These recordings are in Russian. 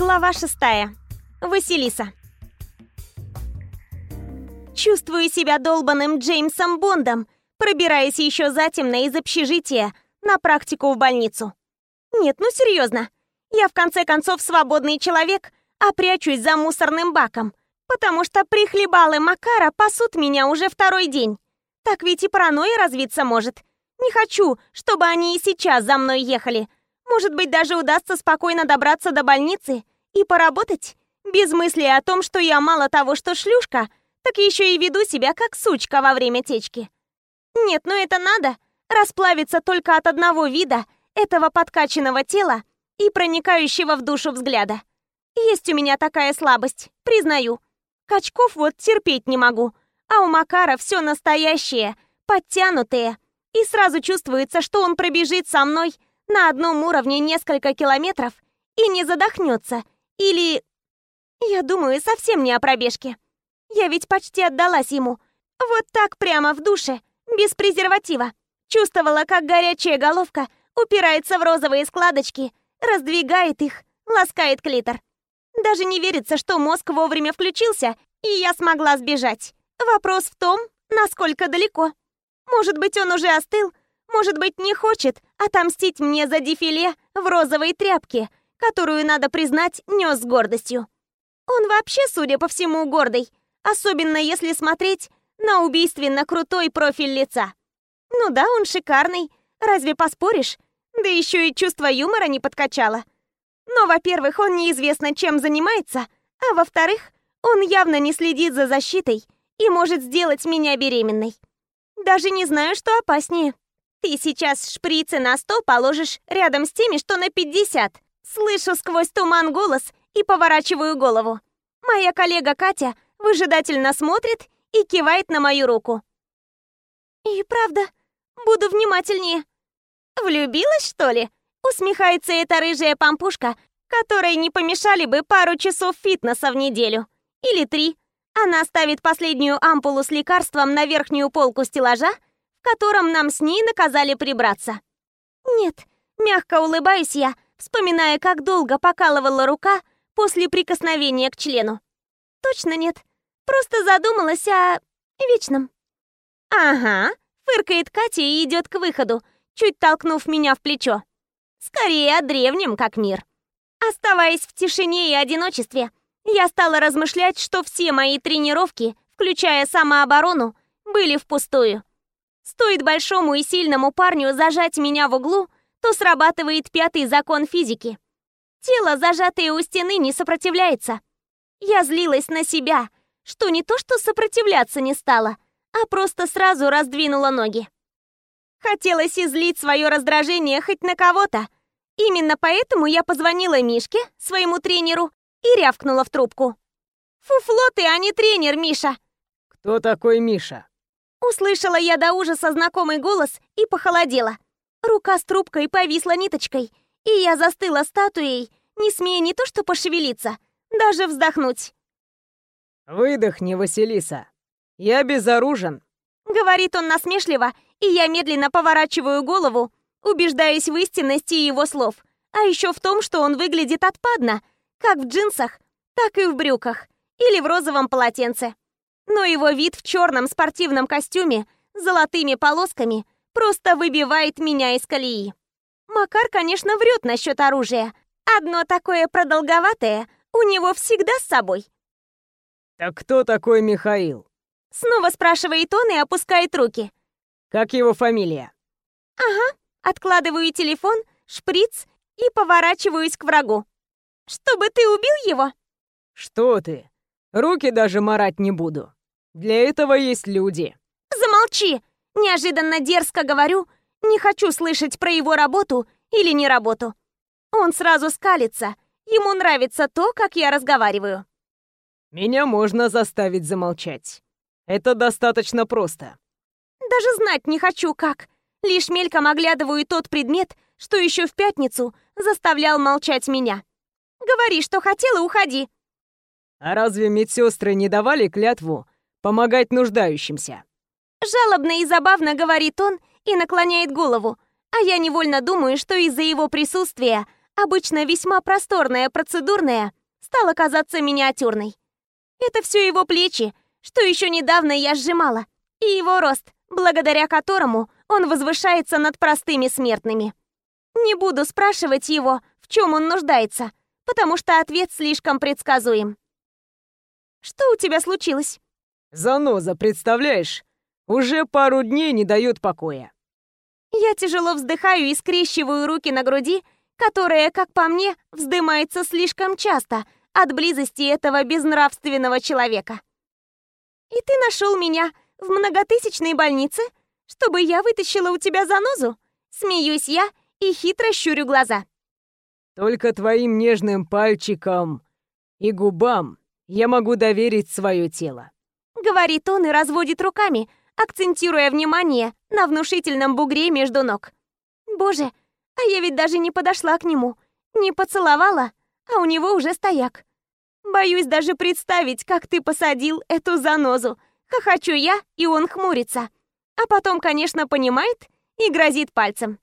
Глава шестая. Василиса. Чувствую себя долбанным Джеймсом Бондом, пробираясь еще затемно из общежития на практику в больницу. Нет, ну серьезно. Я в конце концов свободный человек, а прячусь за мусорным баком, потому что прихлебалы Макара пасут меня уже второй день. Так ведь и паранойя развиться может. Не хочу, чтобы они и сейчас за мной ехали. Может быть, даже удастся спокойно добраться до больницы и поработать, без мысли о том, что я мало того, что шлюшка, так еще и веду себя как сучка во время течки. Нет, ну это надо. Расплавиться только от одного вида этого подкачанного тела и проникающего в душу взгляда. Есть у меня такая слабость, признаю. Качков вот терпеть не могу, а у Макара все настоящее, подтянутое. И сразу чувствуется, что он пробежит со мной на одном уровне несколько километров и не задохнется. Или... Я думаю совсем не о пробежке. Я ведь почти отдалась ему. Вот так прямо в душе, без презерватива. Чувствовала, как горячая головка упирается в розовые складочки, раздвигает их, ласкает клитор. Даже не верится, что мозг вовремя включился, и я смогла сбежать. Вопрос в том, насколько далеко. Может быть, он уже остыл, может быть, не хочет отомстить мне за дефиле в розовой тряпке, которую, надо признать, нес с гордостью. Он вообще, судя по всему, гордый, особенно если смотреть на убийственно крутой профиль лица. Ну да, он шикарный, разве поспоришь? Да еще и чувство юмора не подкачало. Но, во-первых, он неизвестно чем занимается, а во-вторых, он явно не следит за защитой и может сделать меня беременной. Даже не знаю, что опаснее. Ты сейчас шприцы на сто положишь рядом с теми, что на 50. Слышу сквозь туман голос и поворачиваю голову. Моя коллега Катя выжидательно смотрит и кивает на мою руку. И правда, буду внимательнее. Влюбилась, что ли? Усмехается эта рыжая пампушка, которой не помешали бы пару часов фитнеса в неделю. Или три. Она ставит последнюю ампулу с лекарством на верхнюю полку стеллажа, котором нам с ней наказали прибраться. Нет, мягко улыбаюсь я, вспоминая, как долго покалывала рука после прикосновения к члену. Точно нет. Просто задумалась о вечном. Ага, фыркает Катя и идет к выходу, чуть толкнув меня в плечо. Скорее о древнем, как мир. Оставаясь в тишине и одиночестве, я стала размышлять, что все мои тренировки, включая самооборону, были впустую. Стоит большому и сильному парню зажать меня в углу, то срабатывает пятый закон физики. Тело, зажатое у стены, не сопротивляется. Я злилась на себя, что не то что сопротивляться не стала, а просто сразу раздвинула ноги. Хотелось излить свое раздражение хоть на кого-то. Именно поэтому я позвонила Мишке, своему тренеру, и рявкнула в трубку. «Фуфло ты, а не тренер, Миша!» «Кто такой Миша?» Услышала я до ужаса знакомый голос и похолодела. Рука с трубкой повисла ниточкой, и я застыла статуей, не смея не то что пошевелиться, даже вздохнуть. «Выдохни, Василиса. Я безоружен», — говорит он насмешливо, и я медленно поворачиваю голову, убеждаясь в истинности его слов, а еще в том, что он выглядит отпадно, как в джинсах, так и в брюках или в розовом полотенце. Но его вид в черном спортивном костюме с золотыми полосками просто выбивает меня из колеи. Макар, конечно, врет насчет оружия. Одно такое продолговатое у него всегда с собой. «Так кто такой Михаил?» Снова спрашивает он и опускает руки. «Как его фамилия?» «Ага». Откладываю телефон, шприц и поворачиваюсь к врагу. «Чтобы ты убил его?» «Что ты? Руки даже марать не буду. Для этого есть люди». «Замолчи!» Неожиданно дерзко говорю, не хочу слышать про его работу или не работу. Он сразу скалится. Ему нравится то, как я разговариваю. Меня можно заставить замолчать. Это достаточно просто. Даже знать не хочу как. Лишь мельком оглядываю тот предмет, что еще в пятницу заставлял молчать меня. Говори, что хотела, уходи. А разве медсестры не давали клятву помогать нуждающимся? Жалобно и забавно говорит он и наклоняет голову, а я невольно думаю, что из-за его присутствия обычно весьма просторная процедурная, стала казаться миниатюрной. Это все его плечи, что еще недавно я сжимала, и его рост, благодаря которому он возвышается над простыми смертными. Не буду спрашивать его, в чем он нуждается, потому что ответ слишком предсказуем. Что у тебя случилось? Заноза, представляешь? Уже пару дней не дает покоя. Я тяжело вздыхаю и скрещиваю руки на груди, которая, как по мне, вздымается слишком часто от близости этого безнравственного человека. И ты нашел меня в многотысячной больнице, чтобы я вытащила у тебя занозу? Смеюсь я и хитро щурю глаза. Только твоим нежным пальчикам и губам я могу доверить свое тело. Говорит он и разводит руками, акцентируя внимание на внушительном бугре между ног. Боже, а я ведь даже не подошла к нему, не поцеловала, а у него уже стояк. Боюсь даже представить, как ты посадил эту занозу. Хохочу я, и он хмурится. А потом, конечно, понимает и грозит пальцем.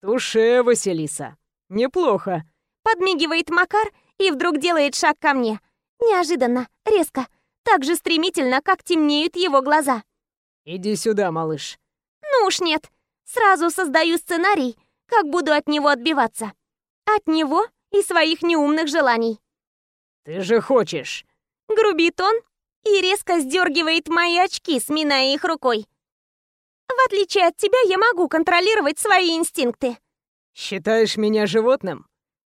«Туше, Василиса, неплохо», — подмигивает Макар и вдруг делает шаг ко мне. Неожиданно, резко, так же стремительно, как темнеют его глаза. «Иди сюда, малыш». «Ну уж нет. Сразу создаю сценарий, как буду от него отбиваться. От него и своих неумных желаний». «Ты же хочешь!» Грубит он и резко сдергивает мои очки, сминая их рукой. В отличие от тебя, я могу контролировать свои инстинкты. Считаешь меня животным?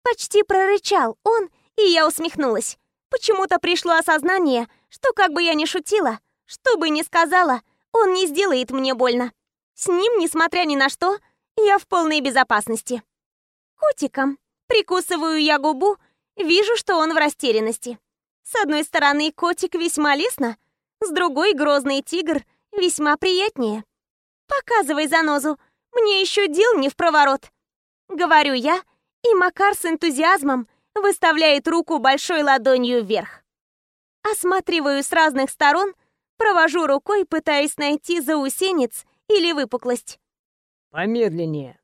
Почти прорычал он, и я усмехнулась. Почему-то пришло осознание, что как бы я ни шутила, что бы ни сказала, он не сделает мне больно. С ним, несмотря ни на что, я в полной безопасности. Котиком. Прикусываю я губу, вижу, что он в растерянности. С одной стороны, котик весьма лестно, с другой, грозный тигр весьма приятнее. «Показывай занозу, мне еще дел не в проворот». Говорю я, и Макар с энтузиазмом выставляет руку большой ладонью вверх. Осматриваю с разных сторон, провожу рукой, пытаясь найти заусенец или выпуклость. Помедленнее.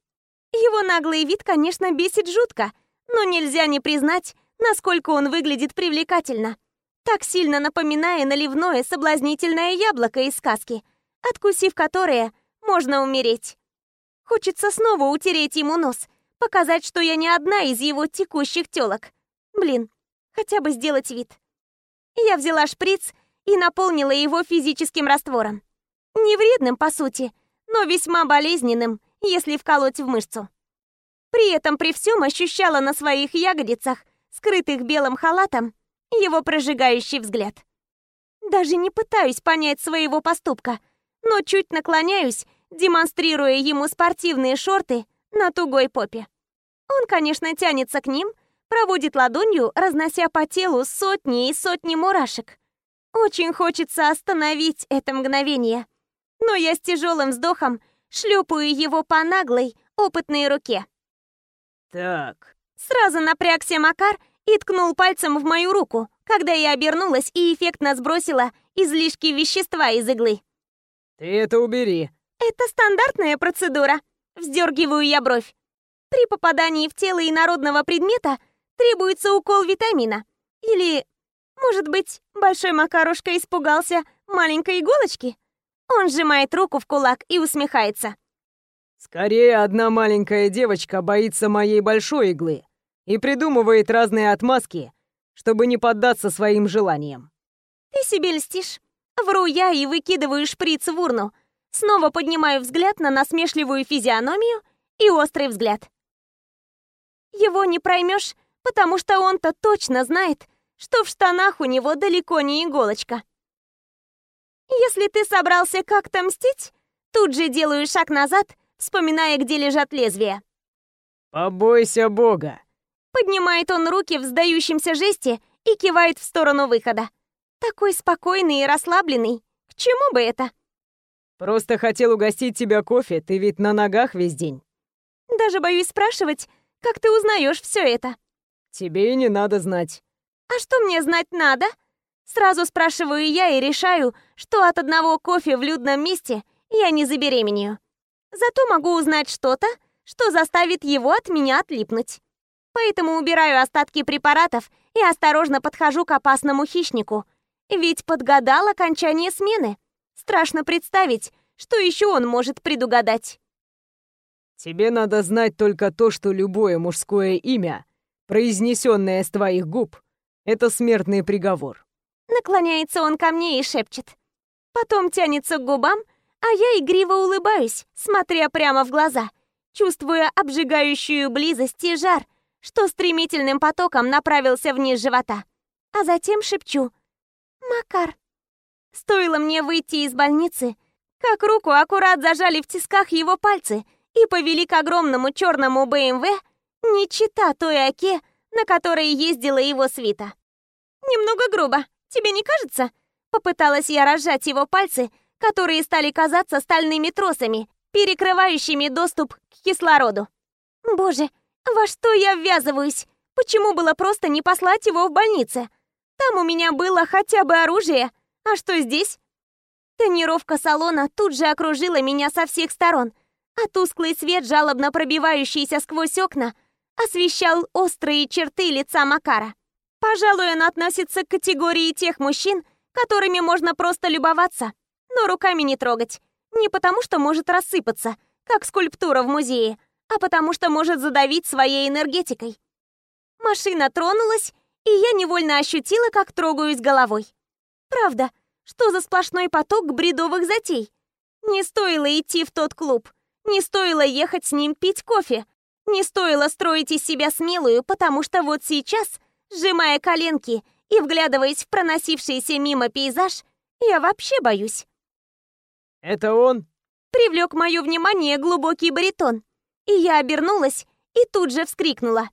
Его наглый вид, конечно, бесит жутко, но нельзя не признать, насколько он выглядит привлекательно. Так сильно напоминая наливное соблазнительное яблоко из сказки, откусив которое, можно умереть. Хочется снова утереть ему нос, показать, что я не одна из его текущих тёлок. Блин, хотя бы сделать вид. Я взяла шприц и наполнила его физическим раствором. Не вредным, по сути, но весьма болезненным, если вколоть в мышцу. При этом при всем ощущала на своих ягодицах, скрытых белым халатом, его прожигающий взгляд. Даже не пытаюсь понять своего поступка, но чуть наклоняюсь, демонстрируя ему спортивные шорты на тугой попе. Он, конечно, тянется к ним, проводит ладонью, разнося по телу сотни и сотни мурашек. Очень хочется остановить это мгновение. Но я с тяжелым вздохом шлепаю его по наглой, опытной руке. Так. Сразу напрягся Макар и ткнул пальцем в мою руку, когда я обернулась и эффектно сбросила излишки вещества из иглы. «Ты это убери». «Это стандартная процедура», — вздергиваю я бровь. При попадании в тело инородного предмета требуется укол витамина. Или, может быть, большой Макарушка испугался маленькой иголочки? Он сжимает руку в кулак и усмехается. «Скорее, одна маленькая девочка боится моей большой иглы и придумывает разные отмазки, чтобы не поддаться своим желаниям». «Ты себе льстишь?» Вру я и выкидываю шприц в урну. Снова поднимаю взгляд на насмешливую физиономию и острый взгляд. Его не проймешь, потому что он-то точно знает, что в штанах у него далеко не иголочка. Если ты собрался как-то мстить, тут же делаю шаг назад, вспоминая, где лежат лезвия. «Побойся Бога!» Поднимает он руки в сдающемся жесте и кивает в сторону выхода. Такой спокойный и расслабленный. К чему бы это? Просто хотел угостить тебя кофе, ты ведь на ногах весь день. Даже боюсь спрашивать, как ты узнаешь все это. Тебе и не надо знать. А что мне знать надо? Сразу спрашиваю я и решаю, что от одного кофе в людном месте я не забеременею. Зато могу узнать что-то, что заставит его от меня отлипнуть. Поэтому убираю остатки препаратов и осторожно подхожу к опасному хищнику. Ведь подгадал окончание смены. Страшно представить, что еще он может предугадать. Тебе надо знать только то, что любое мужское имя, произнесенное с твоих губ, это смертный приговор. Наклоняется он ко мне и шепчет. Потом тянется к губам, а я игриво улыбаюсь, смотря прямо в глаза, чувствуя обжигающую близость и жар, что стремительным потоком направился вниз живота. А затем шепчу «Макар». Стоило мне выйти из больницы, как руку аккурат зажали в тисках его пальцы и повели к огромному черному БМВ, не чита той оке, на которой ездила его свита. «Немного грубо, тебе не кажется?» Попыталась я разжать его пальцы, которые стали казаться стальными тросами, перекрывающими доступ к кислороду. Боже, во что я ввязываюсь? Почему было просто не послать его в больницу? Там у меня было хотя бы оружие, а что здесь? Тонировка салона тут же окружила меня со всех сторон, а тусклый свет, жалобно пробивающийся сквозь окна, освещал острые черты лица Макара. Пожалуй, он относится к категории тех мужчин, которыми можно просто любоваться, но руками не трогать. Не потому, что может рассыпаться, как скульптура в музее, а потому что может задавить своей энергетикой. Машина тронулась, и я невольно ощутила, как трогаюсь головой. Правда, что за сплошной поток бредовых затей? Не стоило идти в тот клуб, не стоило ехать с ним пить кофе, не стоило строить из себя смелую, потому что вот сейчас, сжимая коленки и вглядываясь в проносившийся мимо пейзаж, я вообще боюсь. «Это он?» Привлек мое внимание глубокий баритон, и я обернулась и тут же вскрикнула.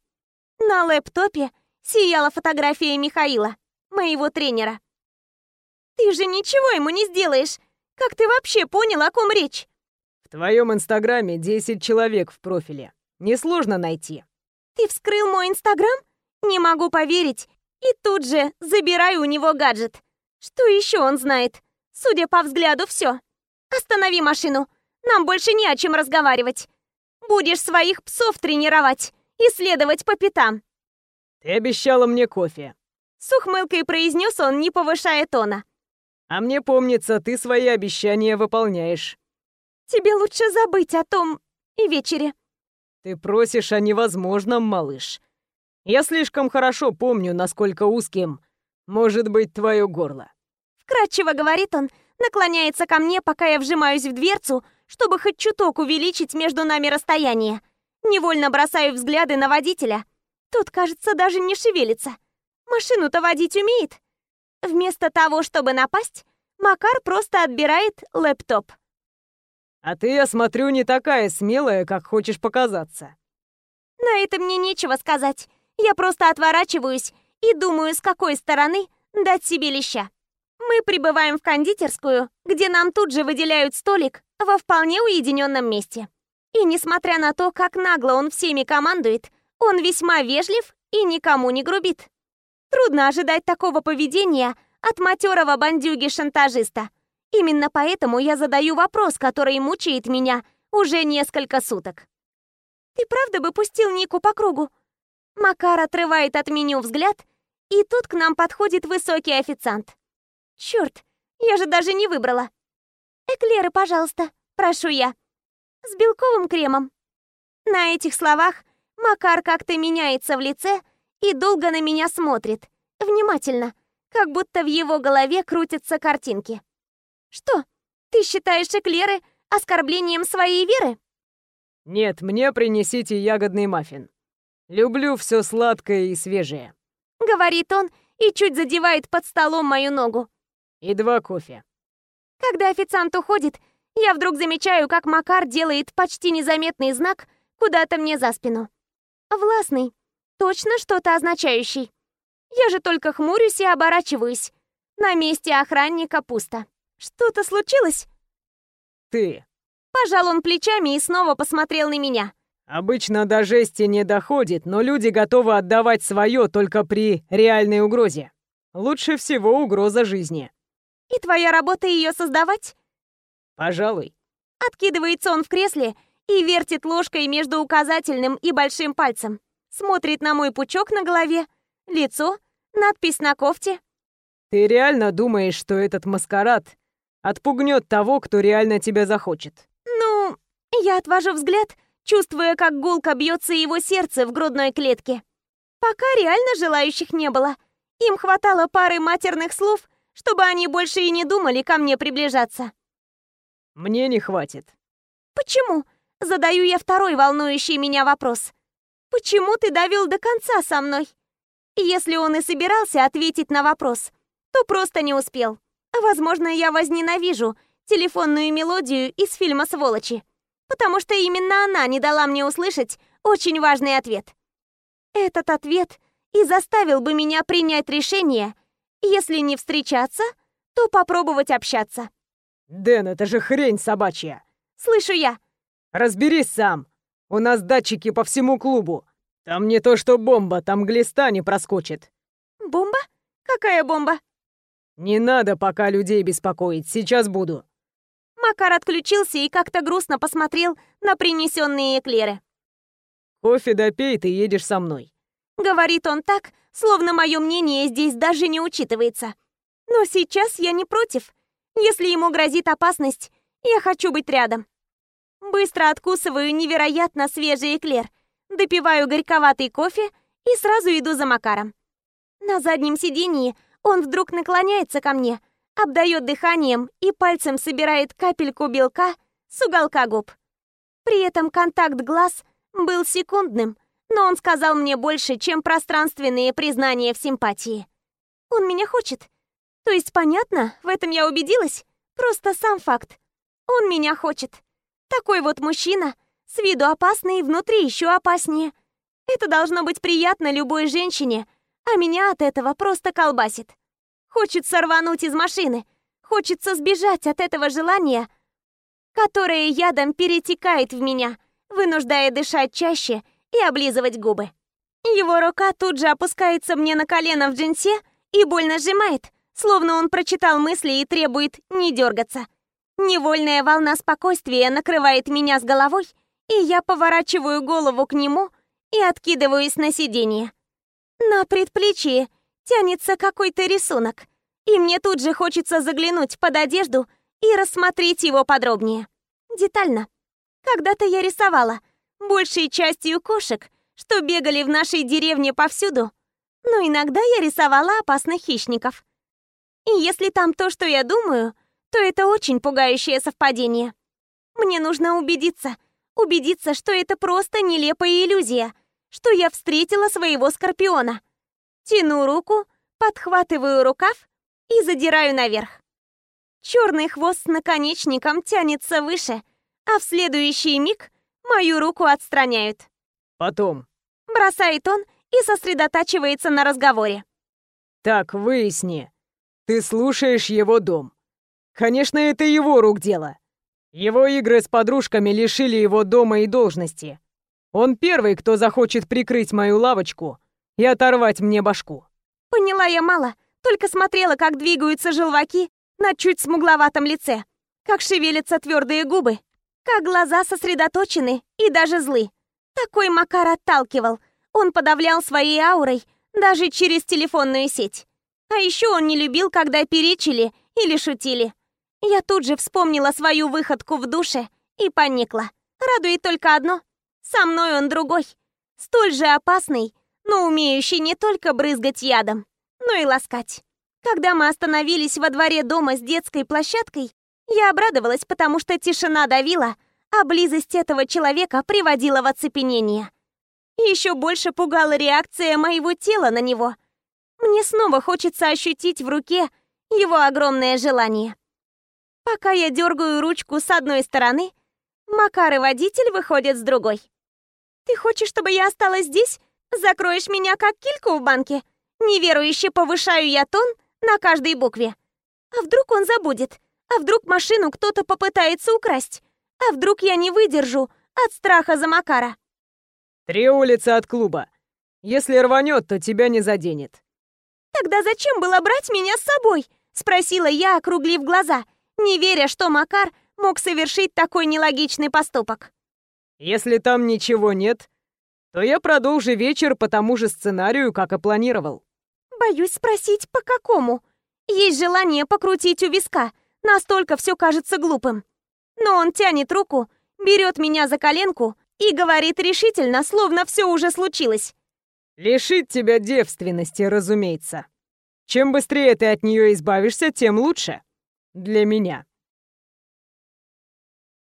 На лэптопе сияла фотография Михаила, моего тренера. «Ты же ничего ему не сделаешь! Как ты вообще понял, о ком речь?» «В твоем инстаграме 10 человек в профиле. Несложно найти». «Ты вскрыл мой инстаграм? Не могу поверить. И тут же забираю у него гаджет. Что еще он знает? Судя по взгляду, все. Останови машину. Нам больше не о чем разговаривать. Будешь своих псов тренировать и следовать по пятам. Ты обещала мне кофе. С ухмылкой произнес он, не повышая тона. А мне помнится, ты свои обещания выполняешь. Тебе лучше забыть о том и вечере. Ты просишь о невозможном, малыш. Я слишком хорошо помню, насколько узким может быть твое горло. Вкратчиво говорит он, наклоняется ко мне, пока я вжимаюсь в дверцу, чтобы хоть чуток увеличить между нами расстояние. Невольно бросаю взгляды на водителя. Тот, кажется, даже не шевелится. Машину-то водить умеет. Вместо того, чтобы напасть, Макар просто отбирает лэптоп. А ты, я смотрю, не такая смелая, как хочешь показаться. На это мне нечего сказать. Я просто отворачиваюсь и думаю, с какой стороны дать себе леща. Мы прибываем в кондитерскую, где нам тут же выделяют столик во вполне уединенном месте. И несмотря на то, как нагло он всеми командует, он весьма вежлив и никому не грубит. Трудно ожидать такого поведения от матерого бандюги-шантажиста. Именно поэтому я задаю вопрос, который мучает меня уже несколько суток. «Ты правда бы пустил Нику по кругу?» Макар отрывает от меню взгляд, и тут к нам подходит высокий официант. Черт, я же даже не выбрала. «Эклеры, пожалуйста, прошу я. С белковым кремом». На этих словах Макар как-то меняется в лице и долго на меня смотрит, внимательно, как будто в его голове крутятся картинки. «Что, ты считаешь эклеры оскорблением своей веры?» «Нет, мне принесите ягодный маффин. Люблю все сладкое и свежее», — говорит он и чуть задевает под столом мою ногу. «И два кофе». Когда официант уходит, я вдруг замечаю, как Макар делает почти незаметный знак куда-то мне за спину. Властный. Точно что-то означающий. Я же только хмурюсь и оборачиваюсь. На месте охранника пусто. Что-то случилось? Ты. Пожал он плечами и снова посмотрел на меня. Обычно до жести не доходит, но люди готовы отдавать свое только при реальной угрозе. Лучше всего угроза жизни. И твоя работа ее создавать? Пожалуй. Откидывается он в кресле и вертит ложкой между указательным и большим пальцем. Смотрит на мой пучок на голове, лицо, надпись на кофте. Ты реально думаешь, что этот маскарад отпугнет того, кто реально тебя захочет? Ну, я отвожу взгляд, чувствуя, как гулко бьется его сердце в грудной клетке. Пока реально желающих не было. Им хватало пары матерных слов, чтобы они больше и не думали ко мне приближаться. Мне не хватит. Почему? Задаю я второй волнующий меня вопрос. Почему ты довел до конца со мной? Если он и собирался ответить на вопрос, то просто не успел. Возможно, я возненавижу телефонную мелодию из фильма «Сволочи», потому что именно она не дала мне услышать очень важный ответ. Этот ответ и заставил бы меня принять решение, если не встречаться, то попробовать общаться. Дэн, это же хрень собачья. Слышу я. Разберись сам. У нас датчики по всему клубу. Там не то что бомба, там глиста не проскочит. Бомба? Какая бомба? Не надо пока людей беспокоить, сейчас буду. Макар отключился и как-то грустно посмотрел на принесенные эклеры. Кофе допей, ты едешь со мной. Говорит он так, словно мое мнение здесь даже не учитывается. Но сейчас я не против. Если ему грозит опасность, я хочу быть рядом. Быстро откусываю невероятно свежий эклер, допиваю горьковатый кофе и сразу иду за Макаром. На заднем сидении он вдруг наклоняется ко мне, обдает дыханием и пальцем собирает капельку белка с уголка губ. При этом контакт глаз был секундным, но он сказал мне больше, чем пространственные признания в симпатии. Он меня хочет. То есть, понятно, в этом я убедилась. Просто сам факт. Он меня хочет. Такой вот мужчина, с виду опасный и внутри еще опаснее. Это должно быть приятно любой женщине, а меня от этого просто колбасит. Хочется рвануть из машины, хочется сбежать от этого желания, которое ядом перетекает в меня, вынуждая дышать чаще и облизывать губы. Его рука тут же опускается мне на колено в джинсе и больно сжимает, словно он прочитал мысли и требует не дергаться. Невольная волна спокойствия накрывает меня с головой, и я поворачиваю голову к нему и откидываюсь на сиденье. На предплечье тянется какой-то рисунок, и мне тут же хочется заглянуть под одежду и рассмотреть его подробнее. Детально. Когда-то я рисовала, большей частью кошек, что бегали в нашей деревне повсюду, но иногда я рисовала опасных хищников. И если там то, что я думаю, то это очень пугающее совпадение. Мне нужно убедиться, убедиться, что это просто нелепая иллюзия, что я встретила своего скорпиона. Тяну руку, подхватываю рукав и задираю наверх. Черный хвост с наконечником тянется выше, а в следующий миг Мою руку отстраняют. Потом. Бросает он и сосредотачивается на разговоре. Так, выясни. Ты слушаешь его дом. Конечно, это его рук дело. Его игры с подружками лишили его дома и должности. Он первый, кто захочет прикрыть мою лавочку и оторвать мне башку. Поняла я мало, только смотрела, как двигаются желваки на чуть смугловатом лице, как шевелятся твердые губы, как глаза сосредоточены и даже злы. Такой Макар отталкивал. Он подавлял своей аурой даже через телефонную сеть. А еще он не любил, когда перечили или шутили. Я тут же вспомнила свою выходку в душе и поникла. Радует только одно. Со мной он другой. Столь же опасный, но умеющий не только брызгать ядом, но и ласкать. Когда мы остановились во дворе дома с детской площадкой, я обрадовалась, потому что тишина давила, а близость этого человека приводила в оцепенение. Еще больше пугала реакция моего тела на него. Мне снова хочется ощутить в руке его огромное желание. Пока я дергаю ручку с одной стороны, Макар и водитель выходят с другой. «Ты хочешь, чтобы я осталась здесь? Закроешь меня, как кильку в банке?» Неверующе повышаю я тон на каждой букве. А вдруг он забудет? А вдруг машину кто-то попытается украсть? А вдруг я не выдержу от страха за Макара? Три улицы от клуба. Если рванет, то тебя не заденет. Тогда зачем было брать меня с собой? Спросила я, округлив глаза, не веря, что Макар мог совершить такой нелогичный поступок. Если там ничего нет, то я продолжу вечер по тому же сценарию, как и планировал. Боюсь спросить, по какому. Есть желание покрутить у виска, настолько все кажется глупым. Но он тянет руку, берет меня за коленку и говорит решительно, словно все уже случилось. Лишить тебя девственности, разумеется. Чем быстрее ты от нее избавишься, тем лучше. Для меня.